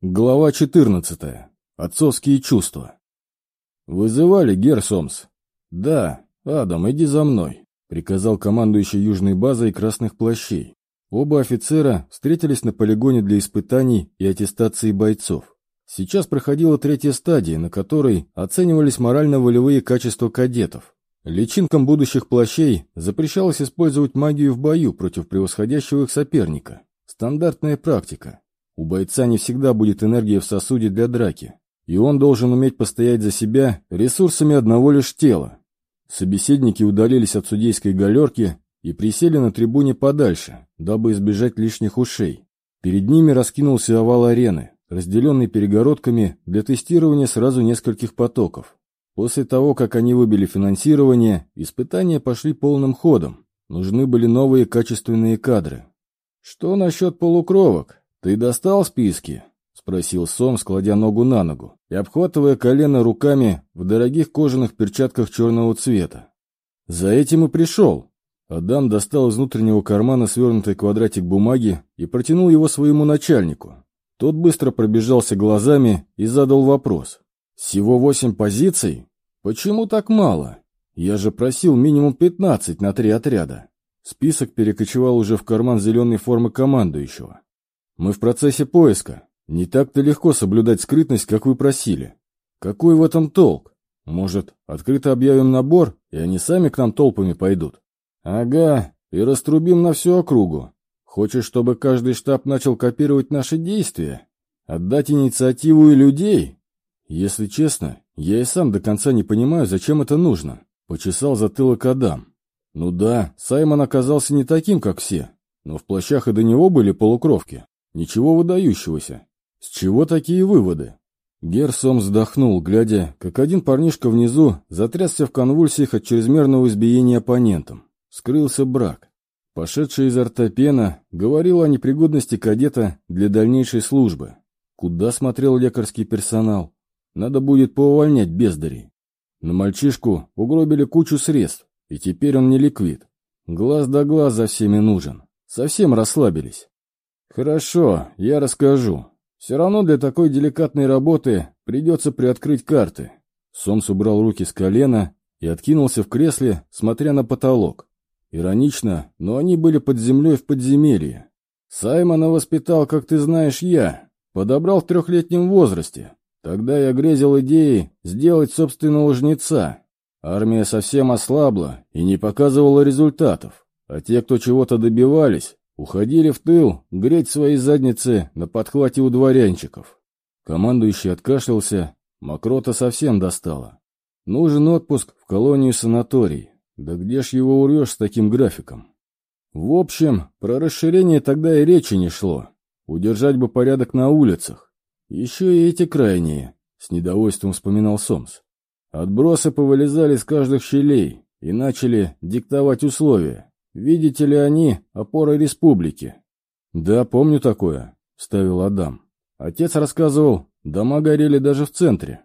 Глава 14. Отцовские чувства. «Вызывали, Герсомс?» «Да. Адам, иди за мной», — приказал командующий южной базой красных плащей. Оба офицера встретились на полигоне для испытаний и аттестации бойцов. Сейчас проходила третья стадия, на которой оценивались морально-волевые качества кадетов. Личинкам будущих плащей запрещалось использовать магию в бою против превосходящего их соперника. Стандартная практика. У бойца не всегда будет энергия в сосуде для драки, и он должен уметь постоять за себя ресурсами одного лишь тела. Собеседники удалились от судейской галерки и присели на трибуне подальше, дабы избежать лишних ушей. Перед ними раскинулся овал арены, разделенный перегородками для тестирования сразу нескольких потоков. После того, как они выбили финансирование, испытания пошли полным ходом. Нужны были новые качественные кадры. «Что насчет полукровок?» «Ты достал списки?» — спросил Сом, складя ногу на ногу и обхватывая колено руками в дорогих кожаных перчатках черного цвета. «За этим и пришел». Адам достал из внутреннего кармана свернутый квадратик бумаги и протянул его своему начальнику. Тот быстро пробежался глазами и задал вопрос. «Всего восемь позиций? Почему так мало? Я же просил минимум пятнадцать на три отряда». Список перекочевал уже в карман зеленой формы командующего. Мы в процессе поиска. Не так-то легко соблюдать скрытность, как вы просили. Какой в этом толк? Может, открыто объявим набор, и они сами к нам толпами пойдут? Ага, и раструбим на всю округу. Хочешь, чтобы каждый штаб начал копировать наши действия? Отдать инициативу и людей? Если честно, я и сам до конца не понимаю, зачем это нужно. Почесал затылок Адам. Ну да, Саймон оказался не таким, как все, но в плащах и до него были полукровки. Ничего выдающегося. С чего такие выводы? Герсом вздохнул, глядя, как один парнишка внизу затрясся в конвульсиях от чрезмерного избиения оппонентом. Скрылся брак. Пошедший изо рта пена говорил о непригодности кадета для дальнейшей службы. Куда смотрел лекарский персонал? Надо будет поувольнять бездарей. На мальчишку угробили кучу средств, и теперь он не ликвид. Глаз да глаз за всеми нужен. Совсем расслабились. «Хорошо, я расскажу. Все равно для такой деликатной работы придется приоткрыть карты». Сомс убрал руки с колена и откинулся в кресле, смотря на потолок. Иронично, но они были под землей в подземелье. Саймона воспитал, как ты знаешь, я. Подобрал в трехлетнем возрасте. Тогда я грезил идеей сделать собственного жнеца. Армия совсем ослабла и не показывала результатов. А те, кто чего-то добивались, Уходили в тыл, греть свои задницы на подхвате у дворянчиков. Командующий откашлялся, мокрота совсем достала. Нужен отпуск в колонию-санаторий. Да где ж его урешь с таким графиком? В общем, про расширение тогда и речи не шло. Удержать бы порядок на улицах. Еще и эти крайние, с недовольством вспоминал Сомс. Отбросы повылезали с каждых щелей и начали диктовать условия. Видите ли они опора республики? Да, помню такое, ставил Адам. Отец рассказывал, дома горели даже в центре.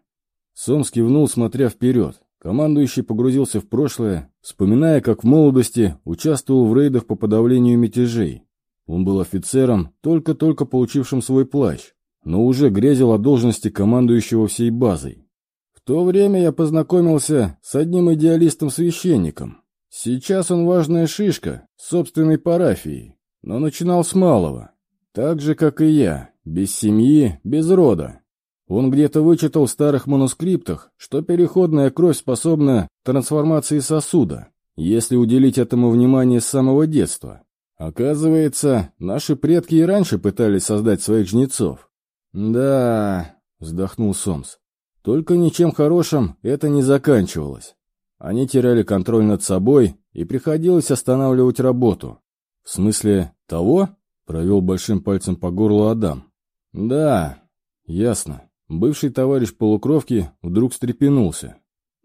Сомс кивнул, смотря вперед. Командующий погрузился в прошлое, вспоминая, как в молодости участвовал в рейдах по подавлению мятежей. Он был офицером, только-только получившим свой плащ, но уже грезил о должности командующего всей базой. В то время я познакомился с одним идеалистом-священником, Сейчас он важная шишка, собственной парафией, но начинал с малого. Так же, как и я, без семьи, без рода. Он где-то вычитал в старых манускриптах, что переходная кровь способна трансформации сосуда, если уделить этому внимание с самого детства. Оказывается, наши предки и раньше пытались создать своих жнецов. «Да», — вздохнул Сомс, — «только ничем хорошим это не заканчивалось. Они теряли контроль над собой, и приходилось останавливать работу. «В смысле того?» — провел большим пальцем по горлу Адам. «Да, ясно. Бывший товарищ полукровки вдруг встрепенулся.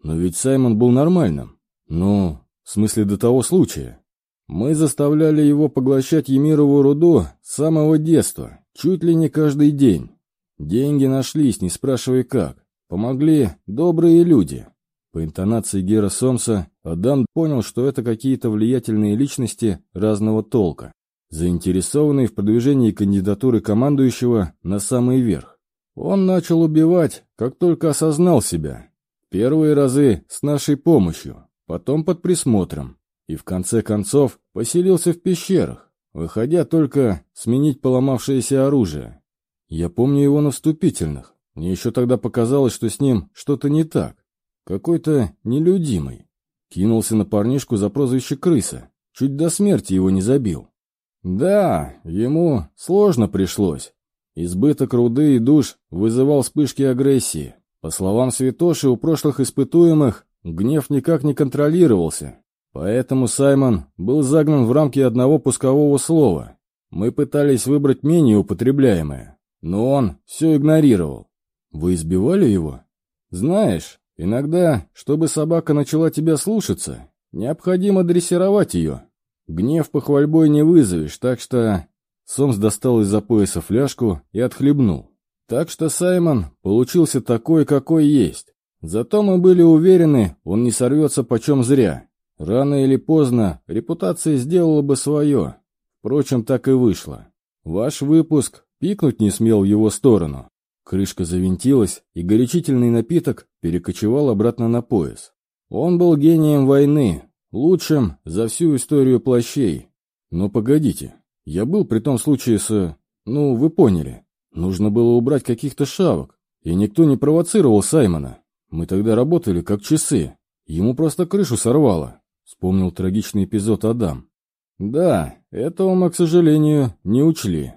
Но ведь Саймон был нормальным. Ну, в смысле до того случая. Мы заставляли его поглощать Емирову руду с самого детства, чуть ли не каждый день. Деньги нашлись, не спрашивай как. Помогли добрые люди. По интонации Гера Сомса, Адам понял, что это какие-то влиятельные личности разного толка, заинтересованные в продвижении кандидатуры командующего на самый верх. Он начал убивать, как только осознал себя. Первые разы с нашей помощью, потом под присмотром. И в конце концов поселился в пещерах, выходя только сменить поломавшееся оружие. Я помню его на вступительных. Мне еще тогда показалось, что с ним что-то не так. Какой-то нелюдимый. Кинулся на парнишку за прозвище «крыса». Чуть до смерти его не забил. Да, ему сложно пришлось. Избыток руды и душ вызывал вспышки агрессии. По словам Святоши, у прошлых испытуемых гнев никак не контролировался. Поэтому Саймон был загнан в рамки одного пускового слова. Мы пытались выбрать менее употребляемое, но он все игнорировал. Вы избивали его? Знаешь, иногда, чтобы собака начала тебя слушаться, необходимо дрессировать ее. Гнев похвальбой не вызовешь, так что Сомс достал из-за пояса фляжку и отхлебнул. Так что Саймон получился такой, какой есть. Зато мы были уверены, он не сорвется почем зря. Рано или поздно репутация сделала бы свое. Впрочем, так и вышло. Ваш выпуск пикнуть не смел в его сторону. Крышка завинтилась, и горячительный напиток перекочевал обратно на пояс. Он был гением войны, лучшим за всю историю плащей. Но погодите, я был при том случае с... Ну, вы поняли. Нужно было убрать каких-то шавок. И никто не провоцировал Саймона. Мы тогда работали как часы. Ему просто крышу сорвало. Вспомнил трагичный эпизод Адам. Да, этого мы, к сожалению, не учли.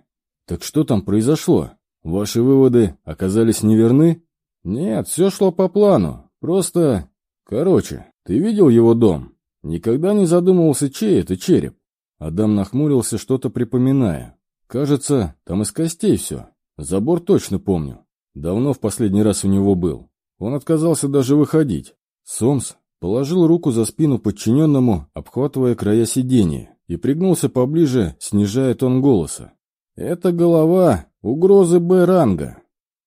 Так что там произошло? Ваши выводы оказались неверны? Нет, все шло по плану. Просто... Короче, ты видел его дом? Никогда не задумывался, чей это череп. Адам нахмурился, что-то припоминая. Кажется, там из костей все. Забор точно помню. Давно в последний раз у него был. Он отказался даже выходить. Сомс положил руку за спину подчиненному, обхватывая края сиденья, и пригнулся поближе, снижая тон голоса. «Это голова угрозы Б-ранга».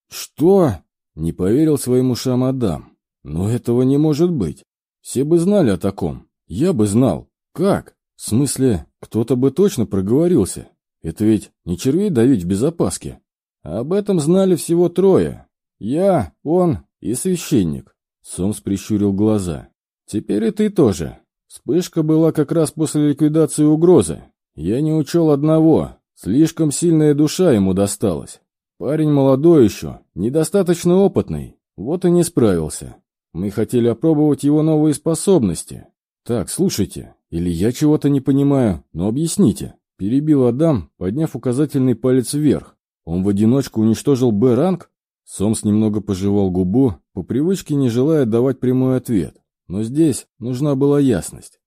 «Что?» — не поверил своим ушам Адам. «Но этого не может быть. Все бы знали о таком. Я бы знал. Как? В смысле, кто-то бы точно проговорился. Это ведь не червей давить в безопаске. Об этом знали всего трое. Я, он и священник. Сомс прищурил глаза. Теперь и ты тоже. Вспышка была как раз после ликвидации угрозы. Я не учел одного. Слишком сильная душа ему досталась. Парень молодой еще, недостаточно опытный. Вот и не справился. Мы хотели опробовать его новые способности. Так, слушайте, или я чего-то не понимаю, но объясните. Перебил Адам, подняв указательный палец вверх. Он в одиночку уничтожил Б-ранг? Сомс немного пожевал губу, по привычке не желая давать прямой ответ. Но здесь нужна была ясность.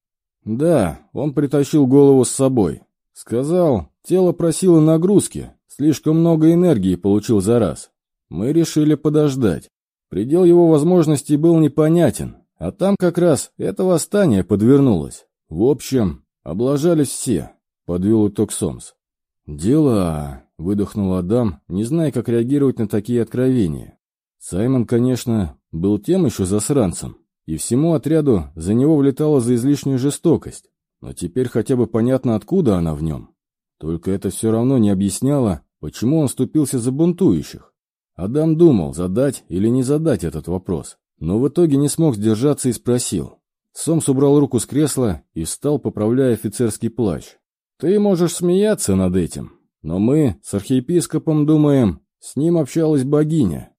Да, он притащил голову с собой. Сказал, тело просило нагрузки, слишком много энергии получил за раз. Мы решили подождать. Предел его возможностей был непонятен, а там как раз это восстание подвернулось. В общем, облажались все, подвел итог Сомс. «Дела...» — выдохнул Адам, не зная, как реагировать на такие откровения. Саймон, конечно, был тем еще засранцем, и всему отряду за него влетало за излишнюю жестокость, но теперь хотя бы понятно, откуда она в нем. Только это все равно не объясняло, почему он вступился за бунтующих. Адам думал, задать или не задать этот вопрос, но в итоге не смог сдержаться и спросил. Сомс убрал руку с кресла и встал, поправляя офицерский плащ. «Ты можешь смеяться над этим, но мы с архиепископом думаем, с ним общалась богиня».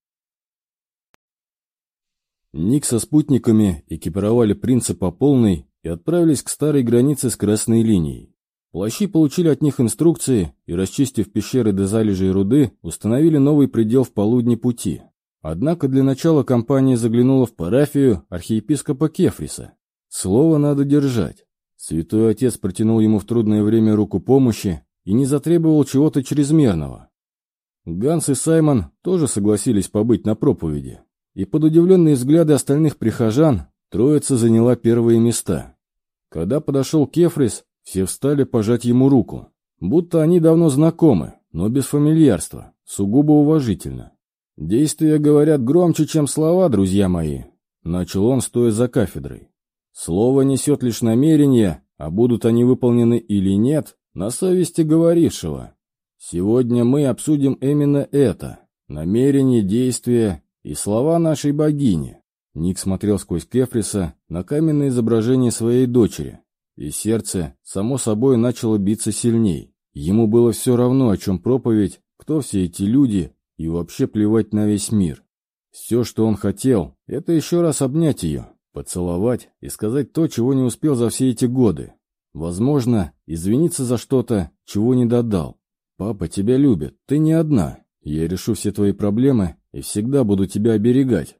Ник со спутниками экипировали принца по полной и отправились к старой границе с красной линией. Плащи получили от них инструкции и, расчистив пещеры до залежей руды, установили новый предел в полудне пути. Однако для начала компания заглянула в парафию архиепископа Кефриса, Слово надо держать. Святой Отец протянул ему в трудное время руку помощи и не затребовал чего-то чрезмерного. Ганс и Саймон тоже согласились побыть на проповеди, и под удивленные взгляды остальных прихожан троица заняла первые места. Когда подошел Кефрис, все встали пожать ему руку, будто они давно знакомы, но без фамильярства, сугубо уважительно. «Действия говорят громче, чем слова, друзья мои», — начал он, стоя за кафедрой. Слово несет лишь намерения, а будут они выполнены или нет, на совести говорившего. Сегодня мы обсудим именно это. намерения, действия и слова нашей богини. Ник смотрел сквозь Кефриса на каменное изображение своей дочери, и сердце, само собой, начало биться сильней. Ему было все равно, о чем проповедь, кто все эти люди, и вообще плевать на весь мир. Все, что он хотел, это еще раз обнять ее, поцеловать и сказать то, чего не успел за все эти годы. Возможно, извиниться за что-то, чего не додал. «Папа тебя любит, ты не одна. Я решу все твои проблемы и всегда буду тебя оберегать».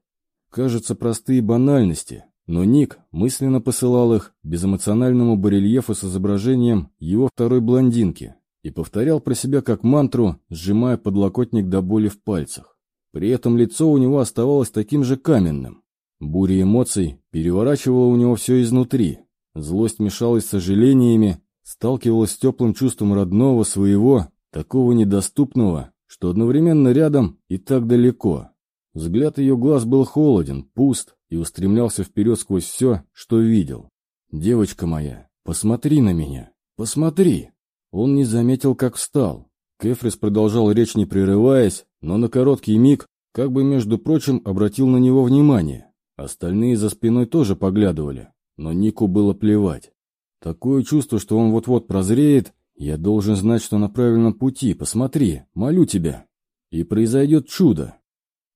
Кажется, простые банальности, но Ник мысленно посылал их безэмоциональному барельефу с изображением его второй блондинки и повторял про себя как мантру, сжимая подлокотник до боли в пальцах. При этом лицо у него оставалось таким же каменным. Буря эмоций переворачивала у него все изнутри. Злость мешалась с сожалениями, сталкивалась с теплым чувством родного, своего, такого недоступного, что одновременно рядом и так далеко. Взгляд ее глаз был холоден, пуст и устремлялся вперед сквозь все, что видел. «Девочка моя, посмотри на меня, посмотри!» Он не заметил, как встал. Кефрис продолжал речь, не прерываясь, но на короткий миг, как бы, между прочим, обратил на него внимание. Остальные за спиной тоже поглядывали, но Нику было плевать. Такое чувство, что он вот-вот прозреет, я должен знать, что на правильном пути, посмотри, молю тебя. И произойдет чудо.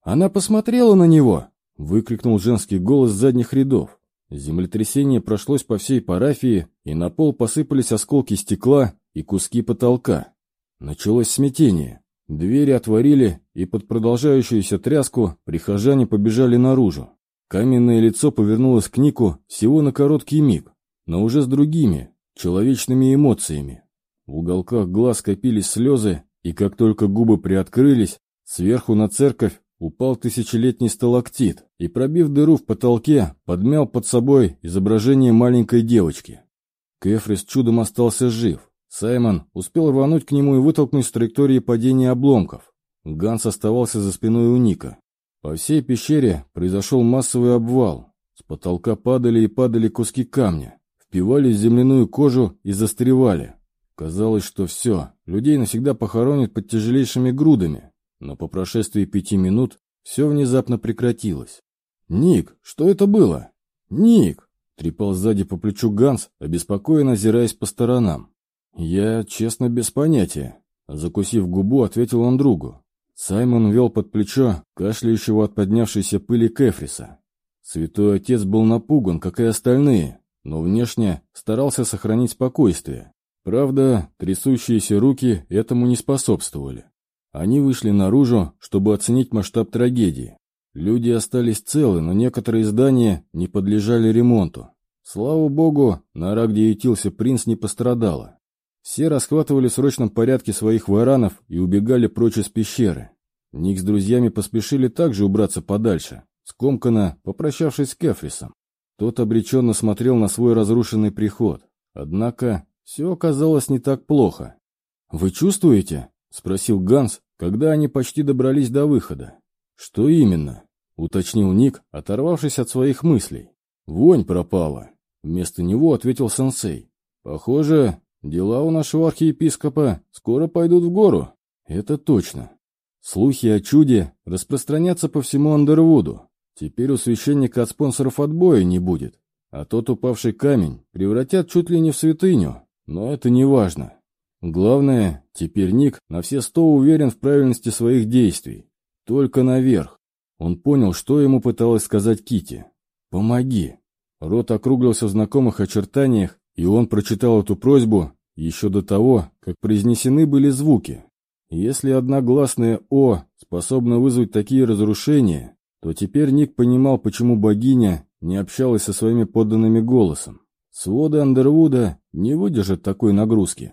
«Она посмотрела на него!» — выкрикнул женский голос с задних рядов. Землетрясение прошлось по всей парафии, и на пол посыпались осколки стекла и куски потолка. Началось смятение. Двери отворили, и под продолжающуюся тряску прихожане побежали наружу. Каменное лицо повернулось к Нику всего на короткий миг, но уже с другими, человечными эмоциями. В уголках глаз копились слезы, и как только губы приоткрылись, сверху на церковь упал тысячелетний сталактит и, пробив дыру в потолке, подмял под собой изображение маленькой девочки. Кефрис чудом остался жив. Саймон успел рвануть к нему и вытолкнуть с траектории падения обломков. Ганс оставался за спиной у Ника. По всей пещере произошел массовый обвал. С потолка падали и падали куски камня, впивались в земляную кожу и застревали. Казалось, что все, людей навсегда похоронят под тяжелейшими грудами, но по прошествии пяти минут все внезапно прекратилось. «Ник, что это было?» «Ник!» — трепал сзади по плечу Ганс, обеспокоенно озираясь по сторонам. «Я, честно, без понятия», — закусив губу, ответил он другу. Саймон вел под плечо кашляющего от поднявшейся пыли Кефриса. Святой отец был напуган, как и остальные, но внешне старался сохранить спокойствие. Правда, трясущиеся руки этому не способствовали. Они вышли наружу, чтобы оценить масштаб трагедии. Люди остались целы, но некоторые здания не подлежали ремонту. Слава богу, нора, где ютился принц, не пострадала. Все расхватывали в срочном порядке своих варанов и убегали прочь из пещеры. Ник с друзьями поспешили также убраться подальше, скомканно попрощавшись с Кефрисом. Тот обреченно смотрел на свой разрушенный приход. Однако все оказалось не так плохо. «Вы чувствуете?» — спросил Ганс, когда они почти добрались до выхода. «Что именно?» — уточнил Ник, оторвавшись от своих мыслей. «Вонь пропала», — вместо него ответил сенсей. «Похоже, дела у нашего архиепископа скоро пойдут в гору». «Это точно. Слухи о чуде распространятся по всему Андервуду. Теперь у священника от спонсоров отбоя не будет, а тот упавший камень превратят чуть ли не в святыню, но это не важно. Главное, теперь Ник на все сто уверен в правильности своих действий. Только наверх. Он понял, что ему пыталась сказать Кити. «Помоги». Рот округлился в знакомых очертаниях, и он прочитал эту просьбу еще до того, как произнесены были звуки. Если одногласное «О» способно вызвать такие разрушения, то теперь Ник понимал, почему богиня не общалась со своими подданными голосом. Своды Андервуда не выдержат такой нагрузки.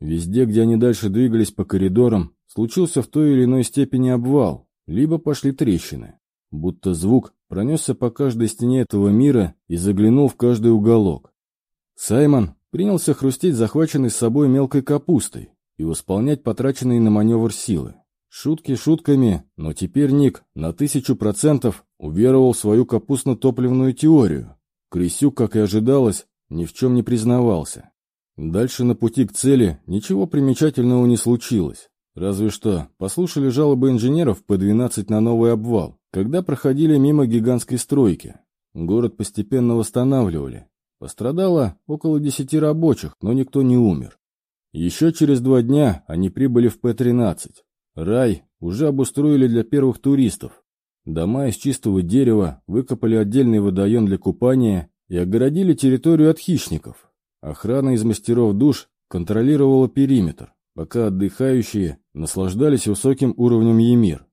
Везде, где они дальше двигались по коридорам, случился в той или иной степени обвал, либо пошли трещины. Будто звук пронесся по каждой стене этого мира и заглянул в каждый уголок. Саймон принялся хрустеть захваченной с собой мелкой капустой и восполнять потраченные на маневр силы. Шутки шутками, но теперь Ник на тысячу процентов уверовал в свою капустно-топливную теорию. Крисюк, как и ожидалось, ни в чем не признавался. Дальше на пути к цели ничего примечательного не случилось. Разве что послушали жалобы инженеров по 12 на новый обвал, когда проходили мимо гигантской стройки. Город постепенно восстанавливали. Пострадало около 10 рабочих, но никто не умер. Еще через два дня они прибыли в П-13. Рай уже обустроили для первых туристов. Дома из чистого дерева выкопали отдельный водоем для купания и огородили территорию от хищников. Охрана из мастеров душ контролировала периметр пока отдыхающие наслаждались высоким уровнем Емир.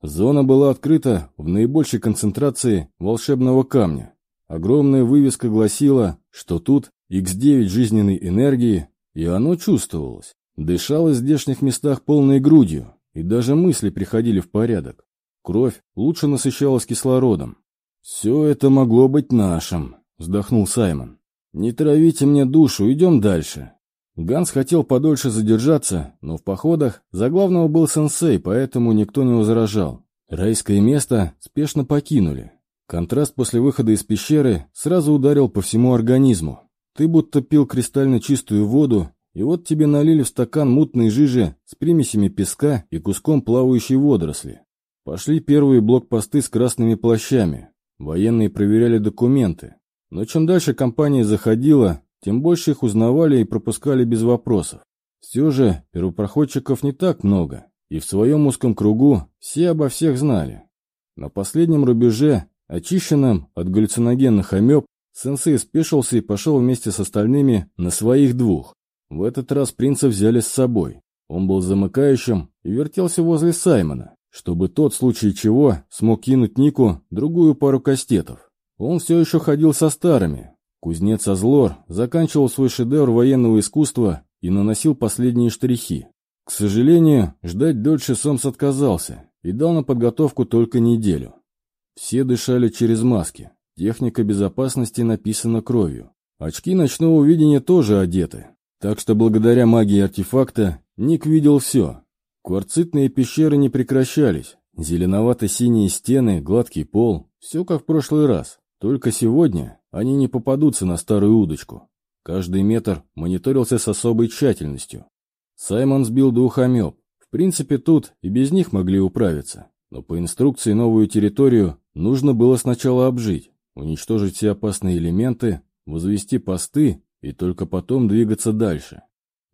Зона была открыта в наибольшей концентрации волшебного камня. Огромная вывеска гласила, что тут X9 жизненной энергии, и оно чувствовалось. Дышалось в здешних местах полной грудью, и даже мысли приходили в порядок. Кровь лучше насыщалась кислородом. «Все это могло быть нашим», — вздохнул Саймон. «Не травите мне душу, идем дальше. Ганс хотел подольше задержаться, но в походах за главного был сенсей, поэтому никто не возражал. Райское место спешно покинули. Контраст после выхода из пещеры сразу ударил по всему организму. Ты будто пил кристально чистую воду, и вот тебе налили в стакан мутной жижи с примесями песка и куском плавающей водоросли. Пошли первые блокпосты с красными плащами. Военные проверяли документы. Но чем дальше компания заходила, тем больше их узнавали и пропускали без вопросов. Все же первопроходчиков не так много, и в своем узком кругу все обо всех знали. На последнем рубеже, очищенном от галлюциногенных амеб, сенсей спешился и пошел вместе с остальными на своих двух. В этот раз принца взяли с собой. Он был замыкающим и вертелся возле Саймона, чтобы тот, в случае чего, смог кинуть Нику другую пару кастетов. Он все еще ходил со старыми, Кузнец Азлор заканчивал свой шедевр военного искусства и наносил последние штрихи. К сожалению, ждать дольше Сомс отказался и дал на подготовку только неделю. Все дышали через маски. Техника безопасности написана кровью. Очки ночного видения тоже одеты. Так что благодаря магии артефакта Ник видел все. Кварцитные пещеры не прекращались. Зеленовато-синие стены, гладкий пол. Все как в прошлый раз. Только сегодня они не попадутся на старую удочку. Каждый метр мониторился с особой тщательностью. Саймон сбил двух амеб. В принципе, тут и без них могли управиться. Но по инструкции новую территорию нужно было сначала обжить, уничтожить все опасные элементы, возвести посты и только потом двигаться дальше.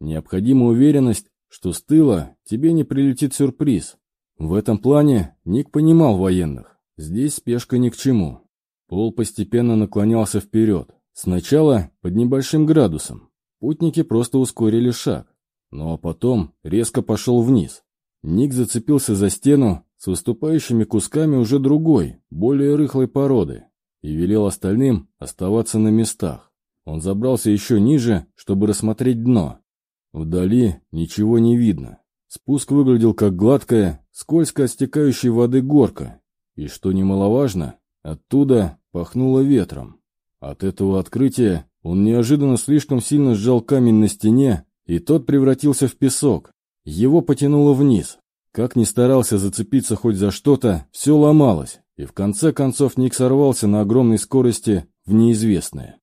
Необходима уверенность, что с тыла тебе не прилетит сюрприз. В этом плане Ник понимал военных. Здесь спешка ни к чему. Пол постепенно наклонялся вперед. Сначала под небольшим градусом. Путники просто ускорили шаг. Ну а потом резко пошел вниз. Ник зацепился за стену с выступающими кусками уже другой, более рыхлой породы, и велел остальным оставаться на местах. Он забрался еще ниже, чтобы рассмотреть дно. Вдали ничего не видно. Спуск выглядел как гладкая, скользко от воды горка. И, что немаловажно, Оттуда пахнуло ветром. От этого открытия он неожиданно слишком сильно сжал камень на стене, и тот превратился в песок. Его потянуло вниз. Как ни старался зацепиться хоть за что-то, все ломалось, и в конце концов Ник сорвался на огромной скорости в неизвестное.